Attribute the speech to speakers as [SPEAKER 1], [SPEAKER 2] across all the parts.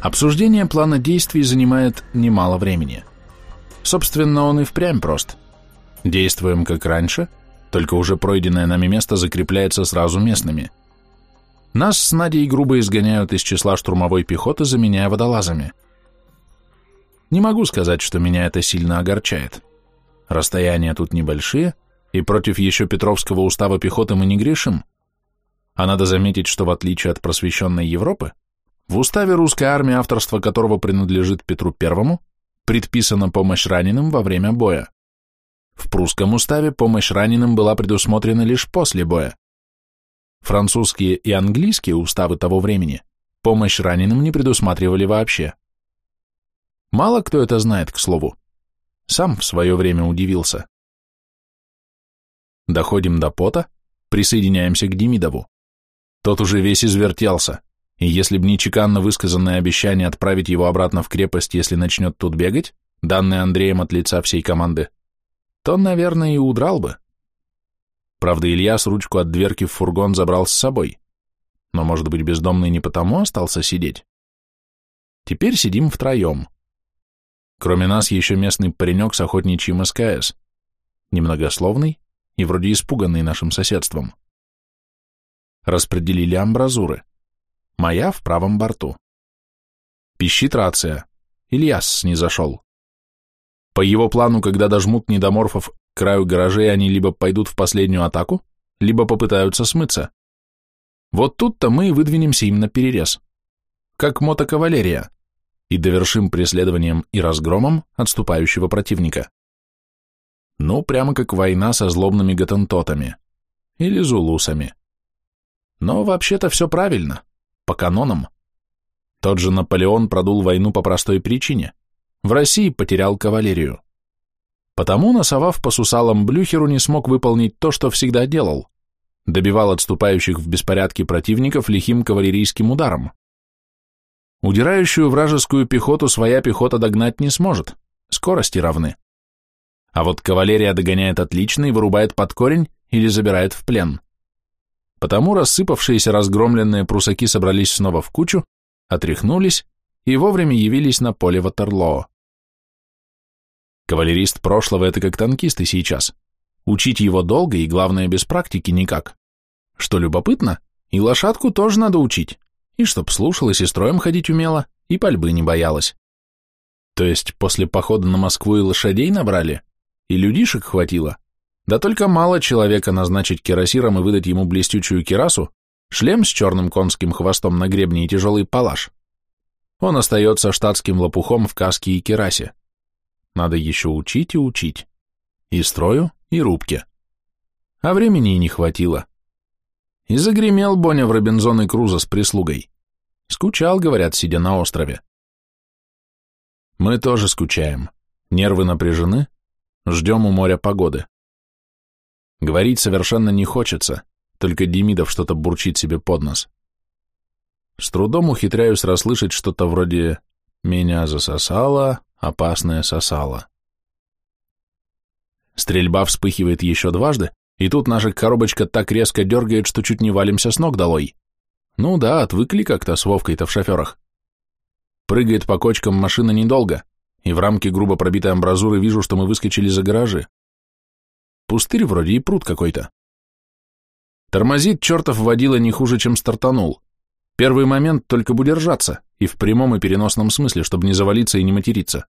[SPEAKER 1] Обсуждение плана действий занимает немало времени. Собственно, он и впрямь прост. Действуем как раньше, только уже пройденное нами место закрепляется сразу местными. Нас с Надей грубо изгоняют из числа штурмовой пехоты, заменяя водолазами. Не могу сказать, что меня это сильно огорчает. Расстояния тут небольшие, и против еще Петровского устава пехоты мы не грешим. А надо заметить, что в отличие от просвещенной Европы, в уставе русской армии, авторство которого принадлежит Петру Первому, предписана помощь раненым во время боя. В прусском уставе помощь раненым была предусмотрена лишь после боя. Французские и английские уставы того времени помощь раненым не предусматривали вообще. Мало кто это знает, к слову. Сам в свое время удивился. Доходим до пота, присоединяемся к Демидову. Тот уже весь извертелся, и если б не чеканно высказанное обещание отправить его обратно в крепость, если начнет тут бегать, данное Андреем от лица всей команды, то, наверное, и удрал бы. Правда, Ильяс ручку от дверки в фургон забрал с собой. Но, может быть, бездомный не потому остался сидеть? Теперь сидим втроем. Кроме нас еще местный паренек с охотничьим СКС. Немногословный и вроде испуганный нашим соседством. Распределили амбразуры. Моя в правом борту. Пищит рация. Ильяс снизошел. По его плану, когда дожмут недоморфов к краю гаражей, они либо пойдут в последнюю атаку, либо попытаются смыться. Вот тут-то мы и выдвинемся им на перерез. Как мотокавалерия. И довершим преследованием и разгромом отступающего противника. Ну, прямо как война со злобными готентотами. Или зулусами. Но вообще-то все правильно. По канонам. Тот же Наполеон продул войну по простой причине. В России потерял кавалерию. Потому, носовав по сусалам Блюхеру, не смог выполнить то, что всегда делал. Добивал отступающих в беспорядке противников лихим кавалерийским ударом. Удирающую вражескую пехоту своя пехота догнать не сможет, скорости равны. А вот кавалерия догоняет отлично и вырубает под корень или забирает в плен. Потому рассыпавшиеся разгромленные прусаки собрались снова в кучу, отряхнулись и вовремя явились на поле Ватерлоо. Кавалерист прошлого — это как танкист и сейчас. Учить его долго и, главное, без практики никак. Что любопытно, и лошадку тоже надо учить, и чтоб слушалась и строем ходить умела, и пальбы не боялась. То есть после похода на Москву и лошадей набрали, и людишек хватило, да только мало человека назначить кирасиром и выдать ему блестючую кирасу, шлем с черным конским хвостом на гребне и тяжелый палаш. Он остается штатским лопухом в каске и керасе. Надо еще учить и учить. И строю, и рубке. А времени и не хватило. И загремел Боня в Робинзон и Круза с прислугой. Скучал, говорят, сидя на острове. Мы тоже скучаем. Нервы напряжены. Ждем у моря погоды. Говорить совершенно не хочется, только Демидов что-то бурчит себе под нос. С трудом ухитряюсь расслышать что-то вроде «меня засосало, опасное сосало». Стрельба вспыхивает еще дважды, и тут наша коробочка так резко дергает, что чуть не валимся с ног долой. Ну да, отвыкли как-то с Вовкой-то в шоферах. Прыгает по кочкам машина недолго, и в рамке грубо пробитой амбразуры вижу, что мы выскочили за гаражи. Пустырь вроде и пруд какой-то. Тормозит чертов водила не хуже, чем стартанул. Первый момент только бы держаться, и в прямом и переносном смысле, чтобы не завалиться и не материться.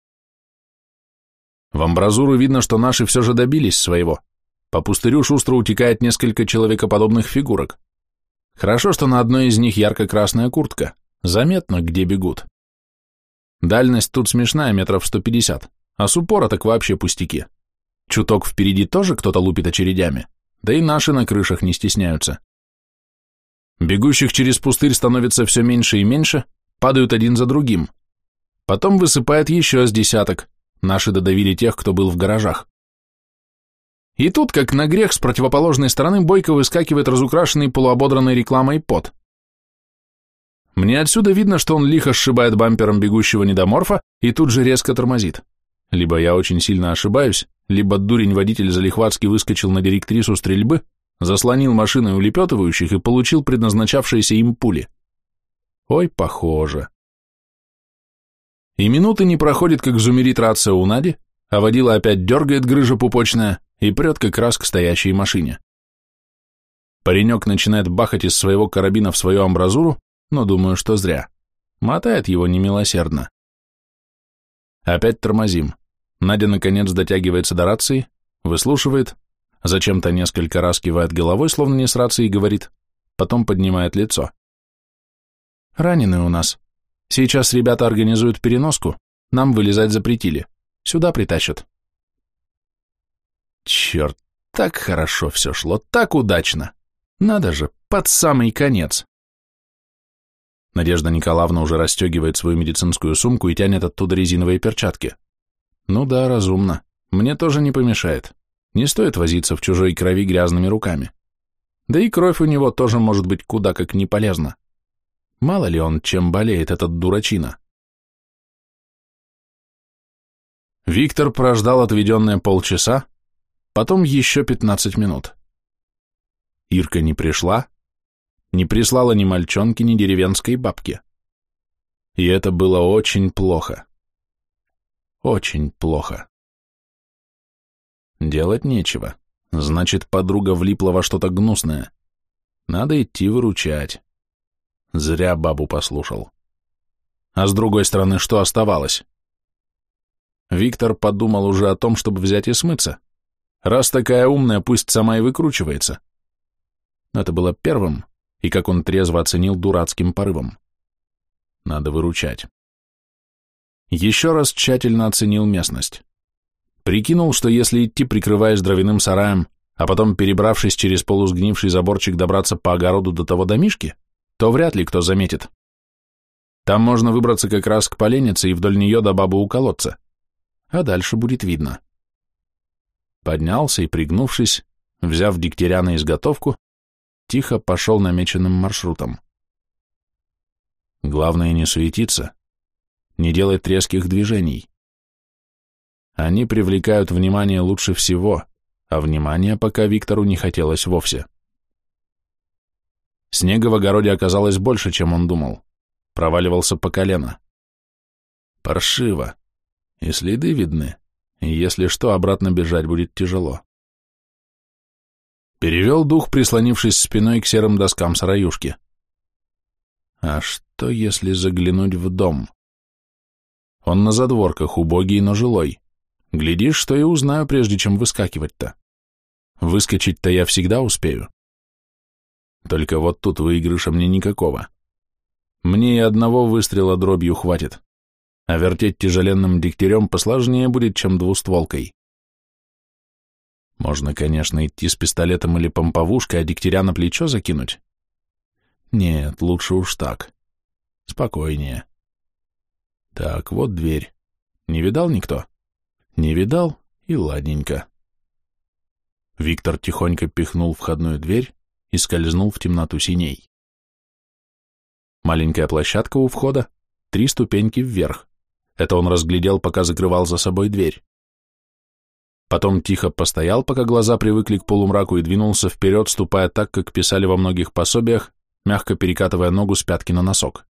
[SPEAKER 1] В амбразуру видно, что наши все же добились своего. По пустырю шустро утекает несколько человекоподобных фигурок. Хорошо, что на одной из них ярко-красная куртка. Заметно, где бегут. Дальность тут смешная, метров 150, а с упора так вообще пустяки. Чуток впереди тоже кто-то лупит очередями, да и наши на крышах не стесняются. Бегущих через пустырь становится все меньше и меньше, падают один за другим. Потом высыпает еще с десяток, наши додавили тех, кто был в гаражах. И тут, как на грех, с противоположной стороны бойко выскакивает разукрашенный полуободранной рекламой пот. Мне отсюда видно, что он лихо сшибает бампером бегущего недоморфа и тут же резко тормозит. Либо я очень сильно ошибаюсь, либо дурень-водитель залихватски выскочил на директрису стрельбы, заслонил машиной улепетывающих и получил предназначавшиеся им пули. Ой, похоже. И минуты не проходит, как зумерит рация у Нади, а водила опять дергает грыжа пупочная и прет как раз к стоящей машине. Паренек начинает бахать из своего карабина в свою амбразуру, но думаю, что зря. Мотает его немилосердно. Опять тормозим. Надя, наконец, дотягивается до рации, выслушивает, зачем-то несколько раз кивает головой, словно не с рацией, говорит, потом поднимает лицо. «Раненые у нас. Сейчас ребята организуют переноску, нам вылезать запретили. Сюда притащат». Черт, так хорошо все шло, так удачно. Надо же, под самый конец. Надежда Николаевна уже расстегивает свою медицинскую сумку и тянет оттуда резиновые перчатки. Ну да, разумно. Мне тоже не помешает. Не стоит возиться в чужой крови грязными руками. Да и кровь у него тоже может быть куда как не полезна. Мало ли он чем болеет, этот дурачина. Виктор прождал отведенные полчаса, потом еще пятнадцать минут. Ирка не пришла, не прислала ни мальчонки, ни деревенской бабки. И это было очень плохо. Очень плохо. Делать нечего. Значит, подруга влипла во что-то гнусное. Надо идти выручать. Зря бабу послушал. А с другой стороны, что оставалось? Виктор подумал уже о том, чтобы взять и смыться. Раз такая умная, пусть сама и выкручивается. Это было первым, и, как он трезво оценил, дурацким порывом. Надо выручать. Еще раз тщательно оценил местность. Прикинул, что если идти, прикрываясь дровяным сараем, а потом, перебравшись через полусгнивший заборчик, добраться по огороду до того домишки, то вряд ли кто заметит. Там можно выбраться как раз к поленнице и вдоль нее до бабы у колодца. А дальше будет видно. Поднялся и, пригнувшись, взяв дегтяря на изготовку, тихо пошел намеченным маршрутом. Главное не суетиться, не делать резких движений. Они привлекают внимание лучше всего, а внимания пока Виктору не хотелось вовсе. Снега в огороде оказалось больше, чем он думал. Проваливался по колено. Паршиво. И следы видны. И если что, обратно бежать будет тяжело. Перевел дух, прислонившись спиной к серым доскам сараюшки. А что, если заглянуть в дом? Он на задворках, убогий, но жилой. Глядишь, что и узнаю, прежде чем выскакивать-то. Выскочить-то я всегда успею. Только вот тут выигрыша мне никакого. Мне и одного выстрела дробью хватит, а вертеть тяжеленным дегтярем посложнее будет, чем двустволкой. Можно, конечно, идти с пистолетом или помповушкой, а дегтяря на плечо закинуть. Нет, лучше уж так. Спокойнее. Так, вот дверь. Не видал никто? Не видал? И ладненько. Виктор тихонько пихнул входную дверь и скользнул в темноту синей. Маленькая площадка у входа, три ступеньки вверх. Это он разглядел, пока закрывал за собой дверь. Потом тихо постоял, пока глаза привыкли к полумраку, и двинулся вперед, ступая так, как писали во многих пособиях, мягко перекатывая ногу с пятки на носок.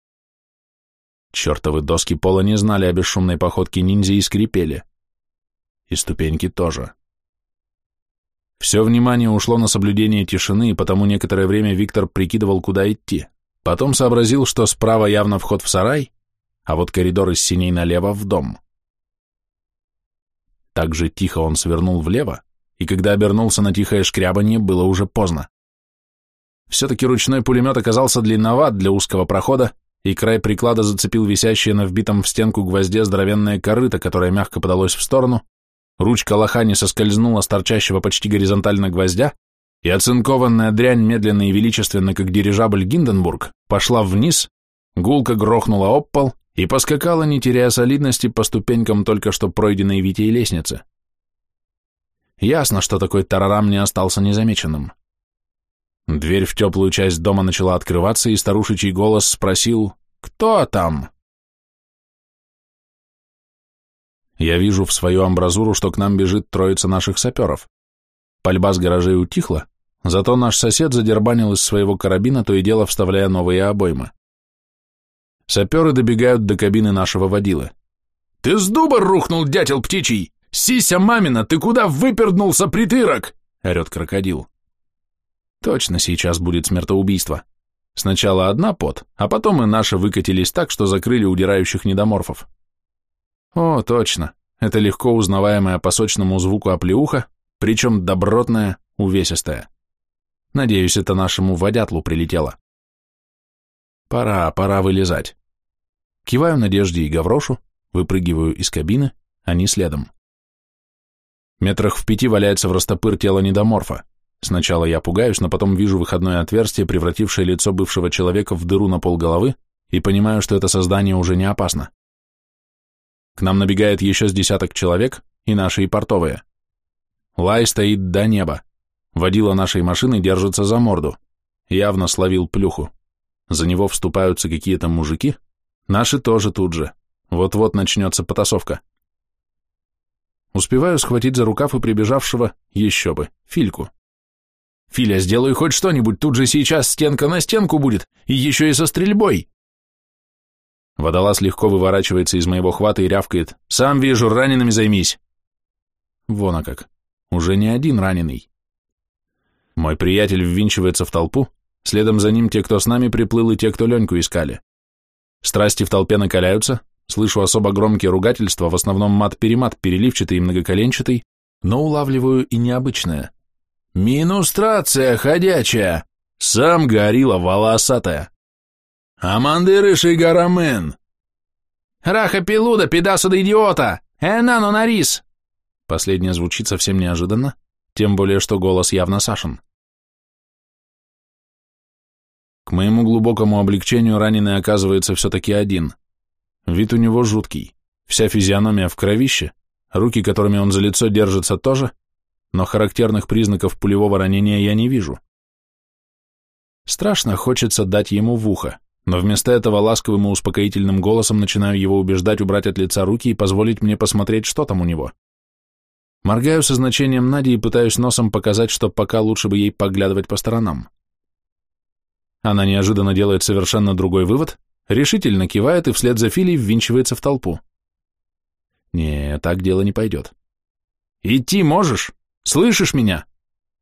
[SPEAKER 1] Чертовы доски пола не знали о бесшумной походке ниндзя и скрипели. И ступеньки тоже. Все внимание ушло на соблюдение тишины, и потому некоторое время Виктор прикидывал, куда идти. Потом сообразил, что справа явно вход в сарай, а вот коридор из синей налево в дом. Так же тихо он свернул влево, и когда обернулся на тихое шкрябанье, было уже поздно. Все-таки ручной пулемет оказался длинноват для узкого прохода, и край приклада зацепил висящее на вбитом в стенку гвозде здоровенное корыто, которое мягко подалось в сторону, ручка лоха не соскользнула с торчащего почти горизонтально гвоздя, и оцинкованная дрянь медленно и величественно, как дирижабль Гинденбург, пошла вниз, гулко грохнула об пол и поскакала, не теряя солидности, по ступенькам только что пройденной Витей лестницы. Ясно, что такой тарарам не остался незамеченным. Дверь в теплую часть дома начала открываться, и старушечий голос спросил «Кто там?». Я вижу в свою амбразуру, что к нам бежит троица наших саперов. Пальба с гаражей утихла, зато наш сосед задербанил из своего карабина, то и дело вставляя новые обоймы. Саперы добегают до кабины нашего водилы. Ты с дуба рухнул, дятел птичий! Сися мамина, ты куда выперднулся, притырок?» — орет крокодил. Точно сейчас будет смертоубийство. Сначала одна пот, а потом и наши выкатились так, что закрыли удирающих недоморфов. О, точно, это легко узнаваемая по сочному звуку оплеуха, причем добротная, увесистая. Надеюсь, это нашему водятлу прилетело. Пора, пора вылезать. Киваю Надежде и Гаврошу, выпрыгиваю из кабины, они следом. Метрах в пяти валяется в растопыр тело недоморфа. Сначала я пугаюсь, но потом вижу выходное отверстие, превратившее лицо бывшего человека в дыру на полголовы, и понимаю, что это создание уже не опасно. К нам набегает еще с десяток человек, и наши, и портовые. Лай стоит до неба. Водила нашей машины держится за морду. Явно словил плюху. За него вступаются какие-то мужики. Наши тоже тут же. Вот-вот начнется потасовка. Успеваю схватить за рукав и прибежавшего, еще бы, Фильку. Филя, сделай хоть что-нибудь, тут же сейчас стенка на стенку будет, и еще и со стрельбой. Водолаз легко выворачивается из моего хвата и рявкает. Сам вижу, ранеными займись. Вон а как. Уже не один раненый. Мой приятель ввинчивается в толпу, следом за ним те, кто с нами приплыл, и те, кто Леньку искали. Страсти в толпе накаляются, слышу особо громкие ругательства, в основном мат-перемат, переливчатый и многоколенчатый, но улавливаю и необычное. Минустрация ходячая. Сам горилла волосатая. Амандырыший гарамен. Раха пилуда, педаса да идиота! Энану нарис! Последнее звучит совсем неожиданно, тем более, что голос явно Сашин. К моему глубокому облегчению раненый оказывается все-таки один. Вид у него жуткий, вся физиономия в кровище, руки, которыми он за лицо держится, тоже — но характерных признаков пулевого ранения я не вижу. Страшно хочется дать ему в ухо, но вместо этого ласковым и успокоительным голосом начинаю его убеждать убрать от лица руки и позволить мне посмотреть, что там у него. Моргаю со значением Нади и пытаюсь носом показать, что пока лучше бы ей поглядывать по сторонам. Она неожиданно делает совершенно другой вывод, решительно кивает и вслед за Филей ввинчивается в толпу. Не, так дело не пойдет. «Идти можешь?» Слышишь меня?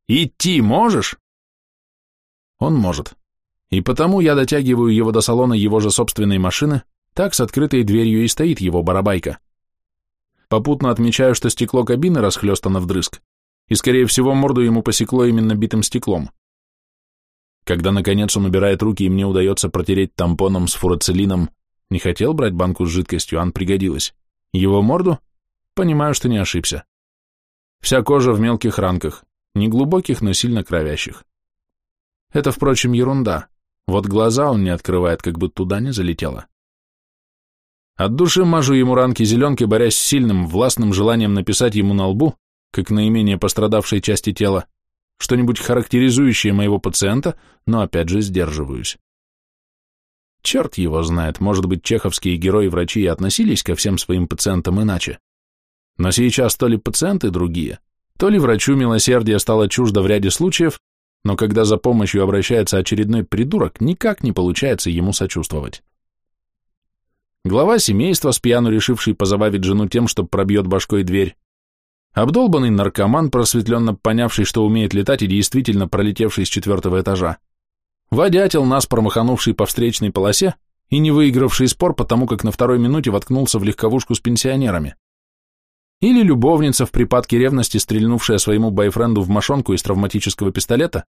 [SPEAKER 1] Идти можешь?» Он может. И потому я дотягиваю его до салона его же собственной машины, так с открытой дверью и стоит его барабайка. Попутно отмечаю, что стекло кабины расхлестано вдрызг, и, скорее всего, морду ему посекло именно битым стеклом. Когда, наконец, он убирает руки, и мне удается протереть тампоном с фурацелином, не хотел брать банку с жидкостью, ан пригодилась, его морду, понимаю, что не ошибся. Вся кожа в мелких ранках, не глубоких, но сильно кровящих. Это, впрочем, ерунда. Вот глаза он не открывает, как бы туда не залетело. От души мажу ему ранки зеленкой, борясь с сильным, властным желанием написать ему на лбу, как наименее пострадавшей части тела, что-нибудь характеризующее моего пациента, но опять же сдерживаюсь. Черт его знает, может быть, чеховские герои-врачи и относились ко всем своим пациентам иначе. Но сейчас то ли пациенты другие, то ли врачу милосердие стало чуждо в ряде случаев, но когда за помощью обращается очередной придурок, никак не получается ему сочувствовать. Глава семейства, с пьяну решивший позабавить жену тем, что пробьет башкой дверь, обдолбанный наркоман, просветленно понявший, что умеет летать и действительно пролетевший с четвертого этажа, водятел, нас промаханувший по встречной полосе и не выигравший спор, потому как на второй минуте воткнулся в легковушку с пенсионерами. Или любовница в припадке ревности, стрельнувшая своему бойфренду в мошонку из травматического пистолета,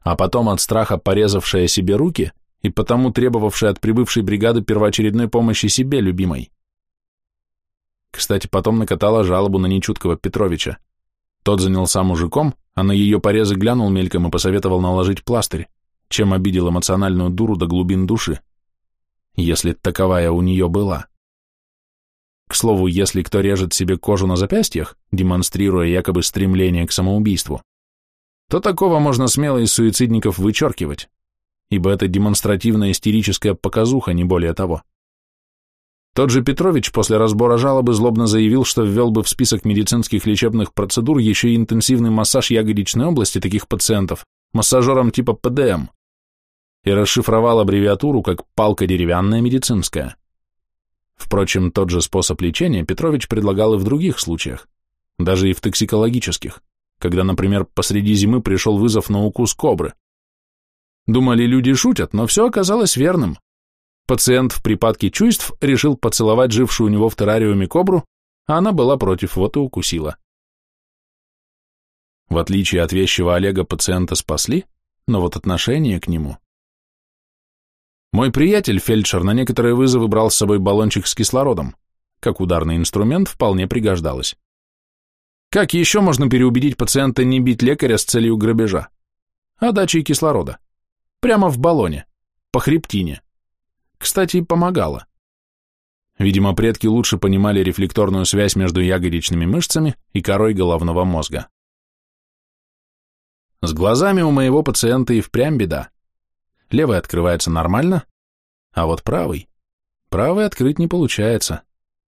[SPEAKER 1] а потом от страха порезавшая себе руки и потому требовавшая от прибывшей бригады первоочередной помощи себе, любимой. Кстати, потом накатала жалобу на нечуткого Петровича. Тот занялся мужиком, а на ее порезы глянул мельком и посоветовал наложить пластырь, чем обидел эмоциональную дуру до глубин души, если таковая у нее была. К слову, если кто режет себе кожу на запястьях, демонстрируя якобы стремление к самоубийству, то такого можно смело из суицидников вычеркивать, ибо это демонстративная истерическая показуха, не более того. Тот же Петрович после разбора жалобы злобно заявил, что ввел бы в список медицинских лечебных процедур еще и интенсивный массаж ягодичной области таких пациентов, массажером типа ПДМ, и расшифровал аббревиатуру как «палка деревянная медицинская». Впрочем, тот же способ лечения Петрович предлагал и в других случаях, даже и в токсикологических, когда, например, посреди зимы пришел вызов на укус кобры. Думали, люди шутят, но все оказалось верным. Пациент в припадке чувств решил поцеловать жившую у него в террариуме кобру, а она была против, вот и укусила. В отличие от вещего Олега пациента спасли, но вот отношение к нему... Мой приятель, фельдшер, на некоторые вызовы брал с собой баллончик с кислородом. Как ударный инструмент вполне пригождалось. Как еще можно переубедить пациента не бить лекаря с целью грабежа? Отдачей кислорода. Прямо в баллоне. По хребтине. Кстати, помогало. Видимо, предки лучше понимали рефлекторную связь между ягодичными мышцами и корой головного мозга. С глазами у моего пациента и впрямь беда. Левый открывается нормально, а вот правый... Правый открыть не получается.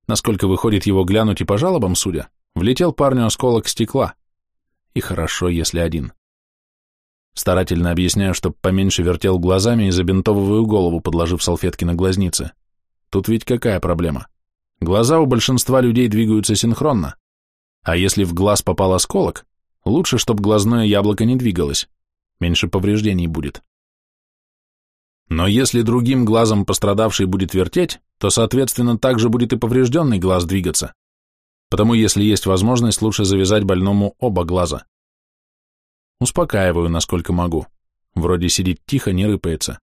[SPEAKER 1] Насколько выходит его глянуть и по жалобам судя, влетел парню осколок стекла. И хорошо, если один. Старательно объясняю, чтоб поменьше вертел глазами и забинтовываю голову, подложив салфетки на глазницы. Тут ведь какая проблема? Глаза у большинства людей двигаются синхронно. А если в глаз попал осколок, Лучше, чтобы глазное яблоко не двигалось. Меньше повреждений будет. Но если другим глазом пострадавший будет вертеть, то, соответственно, также будет и поврежденный глаз двигаться. Потому если есть возможность, лучше завязать больному оба глаза. Успокаиваю, насколько могу. Вроде сидит тихо, не рыпается.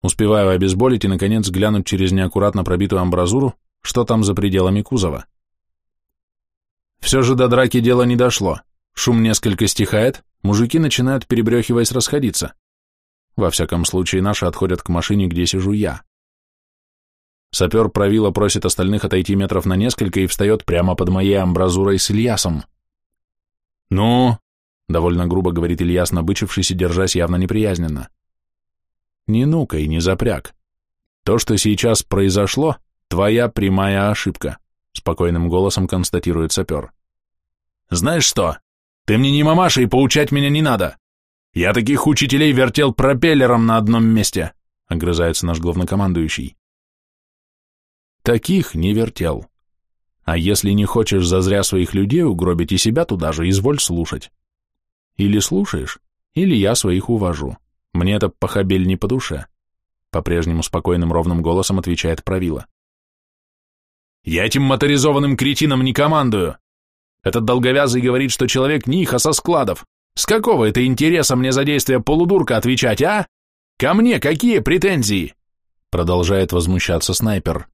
[SPEAKER 1] Успеваю обезболить и, наконец, глянуть через неаккуратно пробитую амбразуру, что там за пределами кузова. Все же до драки дело не дошло. Шум несколько стихает, мужики начинают, перебрехиваясь, расходиться. Во всяком случае, наши отходят к машине, где сижу я. Сапер правила просит остальных отойти метров на несколько и встает прямо под моей амбразурой с Ильясом. «Ну?» — довольно грубо говорит Ильяс, набычившись и держась явно неприязненно. «Не ну-ка и не запряг. То, что сейчас произошло, твоя прямая ошибка», — спокойным голосом констатирует сапер. «Знаешь что? Ты мне не мамаша и поучать меня не надо. Я таких учителей вертел пропеллером на одном месте, огрызается наш главнокомандующий. Таких не вертел. А если не хочешь зазря своих людей угробить и себя туда же, изволь слушать. Или слушаешь, или я своих увожу. Мне это похабель не по душе. По-прежнему спокойным ровным голосом отвечает Правила. Я этим моторизованным кретином не командую. Этот долговязый говорит, что человек Ниха со складов. С какого это интереса мне за действия полудурка отвечать, а? Ко мне какие претензии? Продолжает возмущаться снайпер.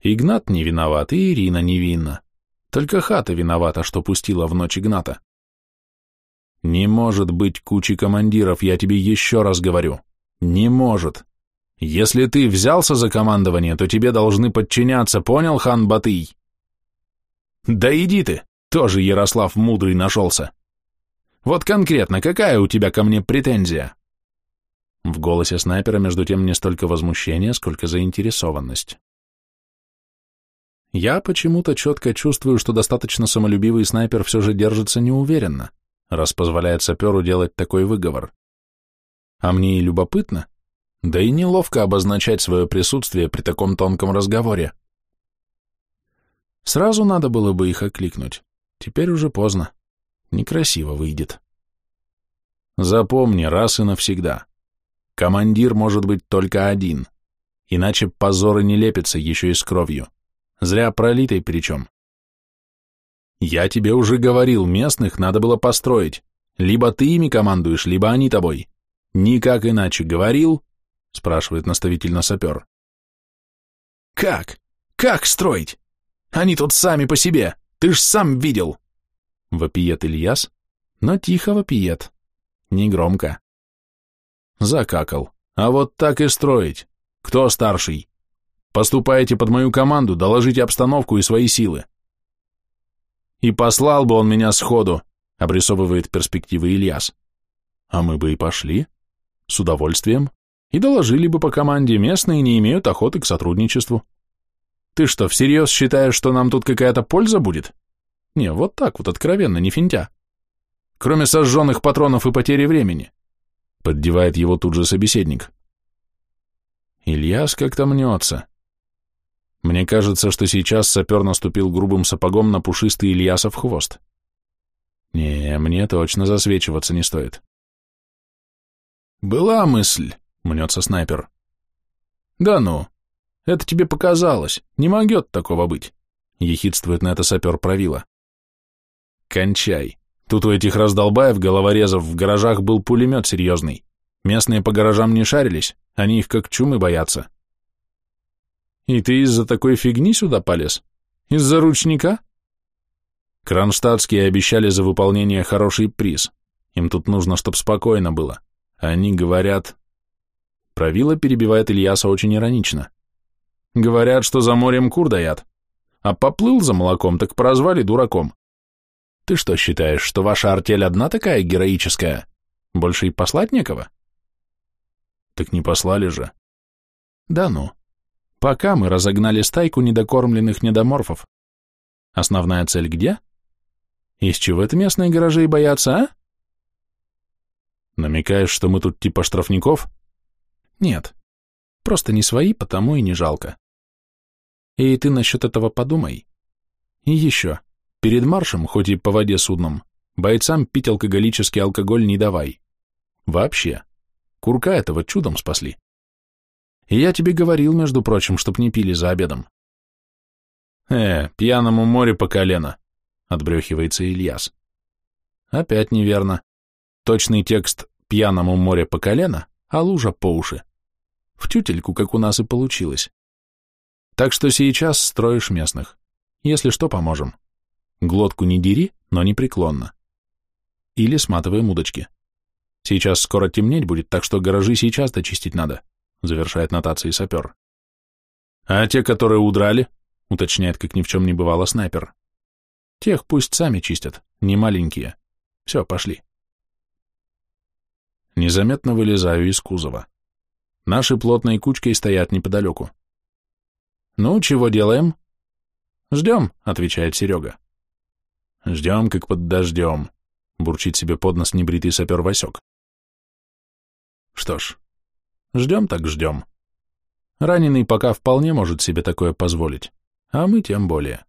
[SPEAKER 1] Игнат не виноват, и Ирина невинна. Только хата виновата, что пустила в ночь Игната. Не может быть кучи командиров, я тебе еще раз говорю. Не может. Если ты взялся за командование, то тебе должны подчиняться, понял, хан Батый? Да иди ты, тоже Ярослав мудрый нашелся. Вот конкретно, какая у тебя ко мне претензия? В голосе снайпера между тем не столько возмущение, сколько заинтересованность. Я почему-то четко чувствую, что достаточно самолюбивый снайпер все же держится неуверенно, раз позволяет саперу делать такой выговор. А мне и любопытно, да и неловко обозначать свое присутствие при таком тонком разговоре. Сразу надо было бы их окликнуть. Теперь уже поздно. Некрасиво выйдет. Запомни раз и навсегда. Командир может быть только один. Иначе позоры не лепятся еще и с кровью. Зря пролитой причем. Я тебе уже говорил, местных надо было построить. Либо ты ими командуешь, либо они тобой. Никак иначе говорил? Спрашивает наставительно сапер. Как? Как строить? Они тут сами по себе, ты ж сам видел!» Вопиет Ильяс, но тихо вопиет, негромко. Закакал. А вот так и строить. Кто старший? Поступаете под мою команду, доложите обстановку и свои силы. И послал бы он меня сходу, обрисовывает перспективы Ильяс. А мы бы и пошли. С удовольствием. И доложили бы по команде, местные не имеют охоты к сотрудничеству. Ты что, всерьез считаешь, что нам тут какая-то польза будет? Не, вот так вот, откровенно, не финтя. Кроме сожженных патронов и потери времени. Поддевает его тут же собеседник. Ильяс как-то мнется. Мне кажется, что сейчас сапер наступил грубым сапогом на пушистый Ильясов хвост. Не, мне точно засвечиваться не стоит. «Была мысль», — мнется снайпер. «Да ну, это тебе показалось, не могет такого быть», — ехидствует на это сапер правила. «Кончай. Тут у этих раздолбаев, головорезов, в гаражах был пулемет серьезный. Местные по гаражам не шарились, они их как чумы боятся». «И ты из-за такой фигни сюда полез? Из-за ручника?» Кронштадтские обещали за выполнение хороший приз. Им тут нужно, чтоб спокойно было. Они говорят... Правила перебивает Ильяса очень иронично. Говорят, что за морем кур даят. А поплыл за молоком, так прозвали дураком. Ты что считаешь, что ваша артель одна такая героическая? Больше и послать некого? Так не послали же. Да ну. Пока мы разогнали стайку недокормленных недоморфов. Основная цель где? Из чего это местные гаражи боятся, а? Намекаешь, что мы тут типа штрафников? Нет. Просто не свои, потому и не жалко. И ты насчет этого подумай. И еще. Перед маршем, хоть и по воде судном, бойцам пить алкоголический алкоголь не давай. Вообще. Курка этого чудом спасли. И я тебе говорил, между прочим, чтоб не пили за обедом. Э, пьяному море по колено, отбрехивается Ильяс. Опять неверно. Точный текст «пьяному море по колено», а лужа по уши. В тютельку, как у нас и получилось. Так что сейчас строишь местных. Если что, поможем. Глотку не дери, но непреклонно. Или сматываем удочки. Сейчас скоро темнеть будет, так что гаражи сейчас дочистить надо, завершает нотации сапер. А те, которые удрали, уточняет, как ни в чем не бывало снайпер. Тех пусть сами чистят, не маленькие. Все, пошли. Незаметно вылезаю из кузова. Наши плотной кучкой стоят неподалеку. «Ну, чего делаем?» «Ждем», — отвечает Серега. «Ждем, как под дождем», — бурчит себе под нос небритый сапер Васек. Что ж, ждем так ждем. Раненый пока вполне может себе такое позволить, а мы тем более.